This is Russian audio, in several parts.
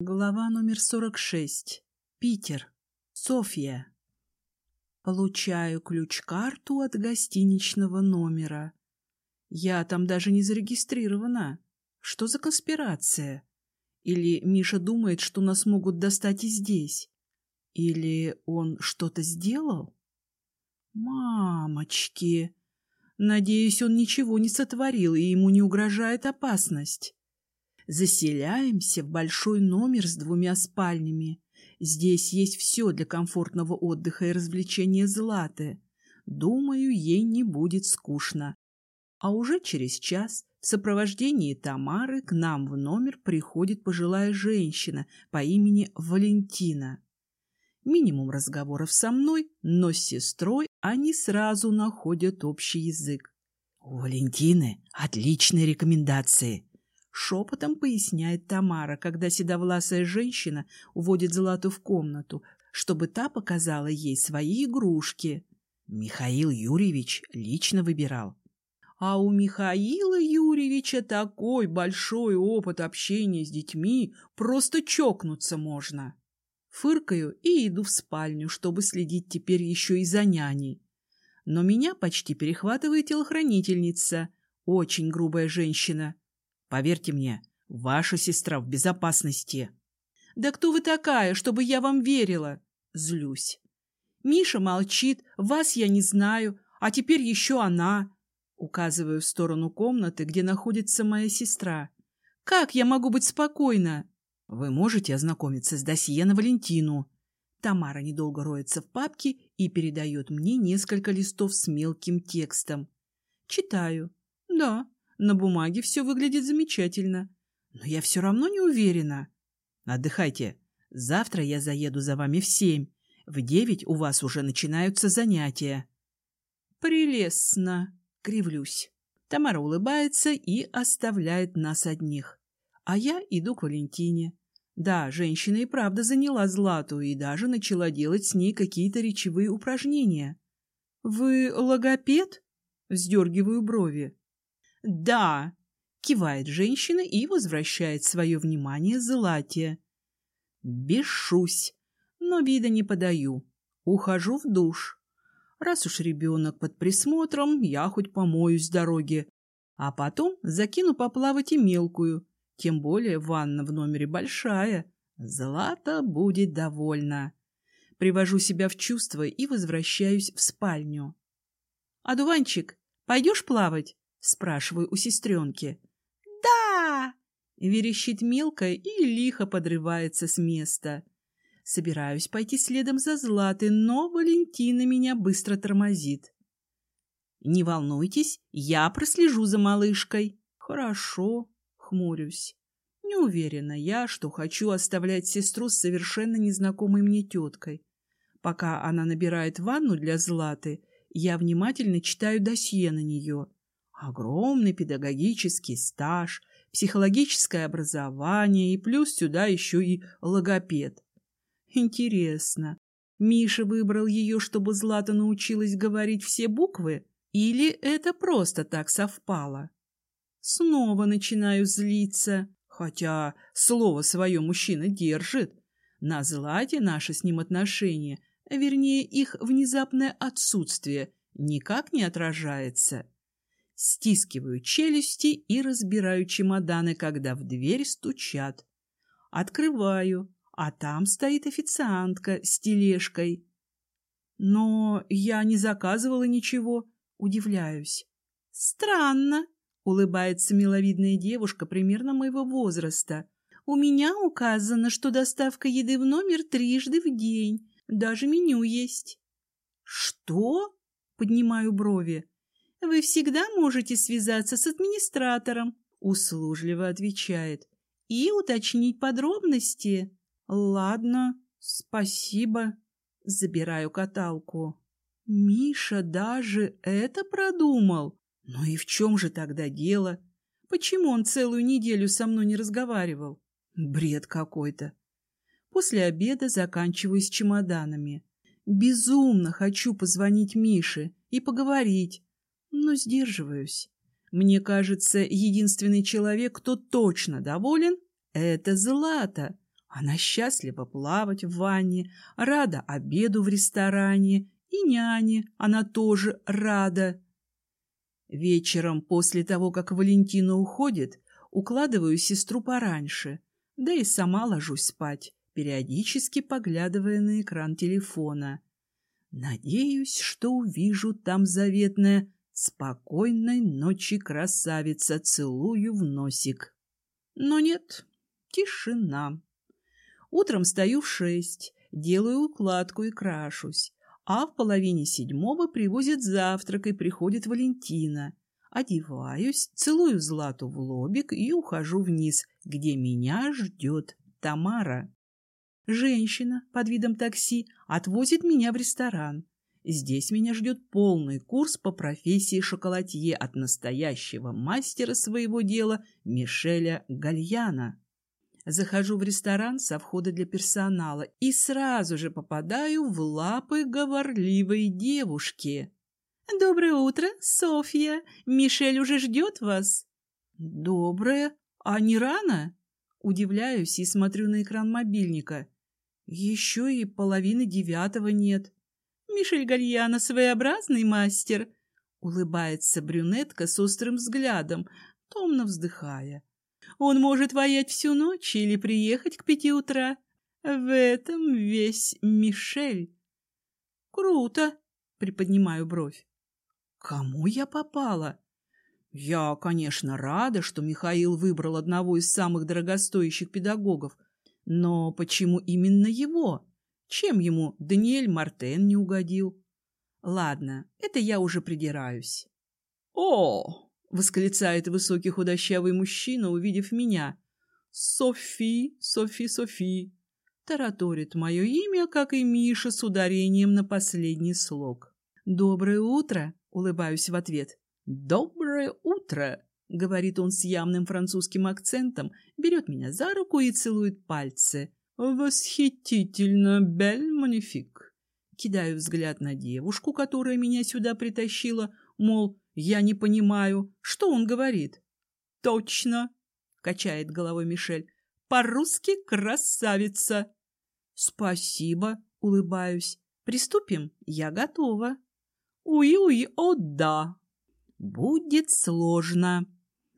Глава номер 46. Питер. Софья. Получаю ключ-карту от гостиничного номера. Я там даже не зарегистрирована. Что за конспирация? Или Миша думает, что нас могут достать и здесь? Или он что-то сделал? Мамочки! Надеюсь, он ничего не сотворил, и ему не угрожает опасность. Заселяемся в большой номер с двумя спальнями. Здесь есть все для комфортного отдыха и развлечения Златы. Думаю, ей не будет скучно. А уже через час в сопровождении Тамары к нам в номер приходит пожилая женщина по имени Валентина. Минимум разговоров со мной, но с сестрой они сразу находят общий язык. У Валентины отличные рекомендации. Шепотом поясняет Тамара, когда седовласая женщина уводит Злату в комнату, чтобы та показала ей свои игрушки. Михаил Юрьевич лично выбирал. А у Михаила Юрьевича такой большой опыт общения с детьми, просто чокнуться можно. Фыркаю и иду в спальню, чтобы следить теперь еще и за няней. Но меня почти перехватывает телохранительница, очень грубая женщина. Поверьте мне, ваша сестра в безопасности. Да кто вы такая, чтобы я вам верила? Злюсь. Миша молчит, вас я не знаю, а теперь еще она. Указываю в сторону комнаты, где находится моя сестра. Как я могу быть спокойна? Вы можете ознакомиться с досье на Валентину. Тамара недолго роется в папке и передает мне несколько листов с мелким текстом. Читаю. Да, на бумаге все выглядит замечательно. Но я все равно не уверена. Отдыхайте. Завтра я заеду за вами в семь. В девять у вас уже начинаются занятия. Прелестно. Кривлюсь. Тамара улыбается и оставляет нас одних. А я иду к Валентине. Да, женщина и правда заняла Злату и даже начала делать с ней какие-то речевые упражнения. «Вы логопед?» — вздергиваю брови. «Да!» — кивает женщина и возвращает свое внимание Злате. Бешусь, но вида не подаю. Ухожу в душ. Раз уж ребенок под присмотром, я хоть помоюсь с дороги. А потом закину поплавать и мелкую. Тем более ванна в номере большая. Злата будет довольна. Привожу себя в чувство и возвращаюсь в спальню. «Адуванчик, пойдешь плавать?» Спрашиваю у сестренки. «Да!» Верещит мелко и лихо подрывается с места. Собираюсь пойти следом за Златой, но Валентина меня быстро тормозит. «Не волнуйтесь, я прослежу за малышкой». «Хорошо», — хмурюсь. Не уверена я, что хочу оставлять сестру с совершенно незнакомой мне теткой. Пока она набирает ванну для Златы, я внимательно читаю досье на нее. Огромный педагогический стаж, психологическое образование и плюс сюда еще и логопед. Интересно, Миша выбрал ее, чтобы Злата научилась говорить все буквы? Или это просто так совпало? Снова начинаю злиться, хотя слово свое мужчина держит. На Злате наши с ним отношения, вернее, их внезапное отсутствие, никак не отражается. Стискиваю челюсти и разбираю чемоданы, когда в дверь стучат. Открываю, а там стоит официантка с тележкой. Но я не заказывала ничего, удивляюсь. Странно, улыбается миловидная девушка примерно моего возраста. У меня указано, что доставка еды в номер трижды в день. Даже меню есть. Что? Поднимаю брови. Вы всегда можете связаться с администратором, услужливо отвечает, и уточнить подробности. Ладно, спасибо. Забираю каталку. Миша даже это продумал. Ну и в чем же тогда дело? Почему он целую неделю со мной не разговаривал? Бред какой-то. После обеда заканчиваю с чемоданами. Безумно хочу позвонить Мише и поговорить, но сдерживаюсь. Мне кажется, единственный человек, кто точно доволен, — это Злата. Она счастлива плавать в ванне, рада обеду в ресторане, и няне она тоже рада. Вечером, после того, как Валентина уходит, укладываю сестру пораньше, да и сама ложусь спать, периодически поглядывая на экран телефона. Надеюсь, что увижу там заветное «Спокойной ночи, красавица, целую в носик». Но нет, тишина. Утром встаю в шесть, делаю укладку и крашусь. А в половине седьмого привозят завтрак и приходит Валентина. Одеваюсь, целую Злату в лобик и ухожу вниз, где меня ждет Тамара. Женщина под видом такси отвозит меня в ресторан. Здесь меня ждет полный курс по профессии шоколадье от настоящего мастера своего дела Мишеля Гальяна. Захожу в ресторан со входа для персонала и сразу же попадаю в лапы говорливой девушки. «Доброе утро, Софья! Мишель уже ждет вас?» «Доброе? А не рано?» Удивляюсь и смотрю на экран мобильника. Еще и половины девятого нет. «Мишель Гальяна своеобразный мастер!» Улыбается брюнетка с острым взглядом, томно вздыхая. Он может воять всю ночь или приехать к пяти утра. В этом весь Мишель. Круто, приподнимаю бровь. Кому я попала? Я, конечно, рада, что Михаил выбрал одного из самых дорогостоящих педагогов. Но почему именно его? Чем ему Даниэль Мартен не угодил? Ладно, это я уже придираюсь. О, восклицает высокий худощавый мужчина, увидев меня. «Софи, Софи, Софи!» Тараторит мое имя, как и Миша, с ударением на последний слог. «Доброе утро!» — улыбаюсь в ответ. «Доброе утро!» — говорит он с явным французским акцентом, берет меня за руку и целует пальцы. «Восхитительно, бель манифик!» Кидаю взгляд на девушку, которая меня сюда притащила, мол, я не понимаю, что он говорит. Точно, качает головой Мишель. По-русски красавица. Спасибо, улыбаюсь. Приступим? Я готова. Уи-уи, о да. Будет сложно.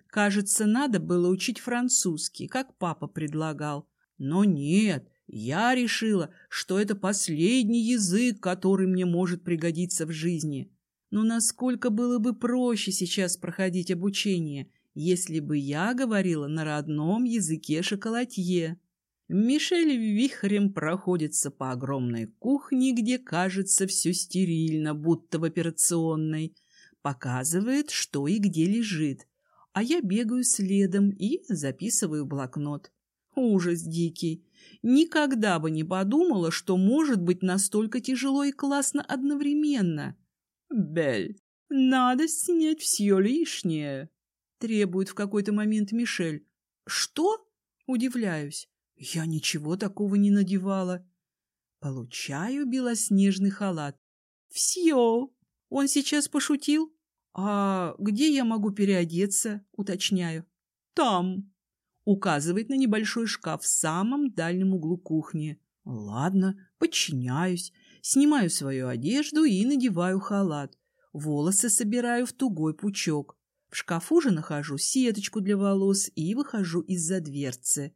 Кажется, надо было учить французский, как папа предлагал. Но нет, я решила, что это последний язык, который мне может пригодиться в жизни. Но насколько было бы проще сейчас проходить обучение, если бы я говорила на родном языке шоколадье. Мишель вихрем проходится по огромной кухне, где кажется все стерильно, будто в операционной. Показывает, что и где лежит. А я бегаю следом и записываю блокнот. Ужас дикий. Никогда бы не подумала, что может быть настолько тяжело и классно одновременно. Бель, надо снять все лишнее, требует в какой-то момент Мишель. Что? Удивляюсь. Я ничего такого не надевала. Получаю белоснежный халат. Все. Он сейчас пошутил? А где я могу переодеться? Уточняю. Там. Указывает на небольшой шкаф в самом дальнем углу кухни. Ладно, подчиняюсь. Снимаю свою одежду и надеваю халат. Волосы собираю в тугой пучок. В шкафу же нахожу сеточку для волос и выхожу из-за дверцы.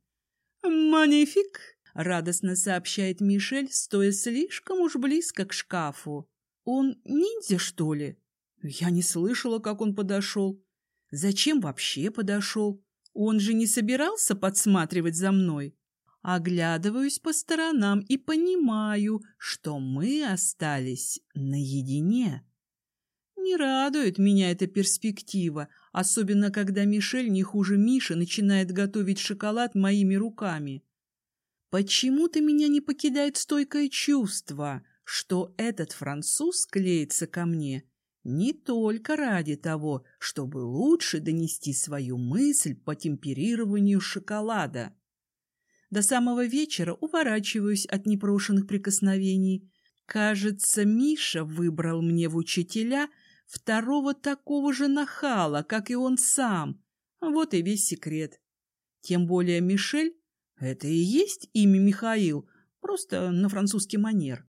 «Манифик!» — радостно сообщает Мишель, стоя слишком уж близко к шкафу. «Он ниндзя, что ли?» Я не слышала, как он подошел. Зачем вообще подошел? Он же не собирался подсматривать за мной. Оглядываюсь по сторонам и понимаю, что мы остались наедине. Не радует меня эта перспектива, особенно когда Мишель не хуже Миши начинает готовить шоколад моими руками. Почему-то меня не покидает стойкое чувство, что этот француз клеится ко мне не только ради того, чтобы лучше донести свою мысль по темперированию шоколада. До самого вечера уворачиваюсь от непрошенных прикосновений. Кажется, Миша выбрал мне в учителя второго такого же нахала, как и он сам. Вот и весь секрет. Тем более Мишель Это и есть имя Михаил, просто на французский манер.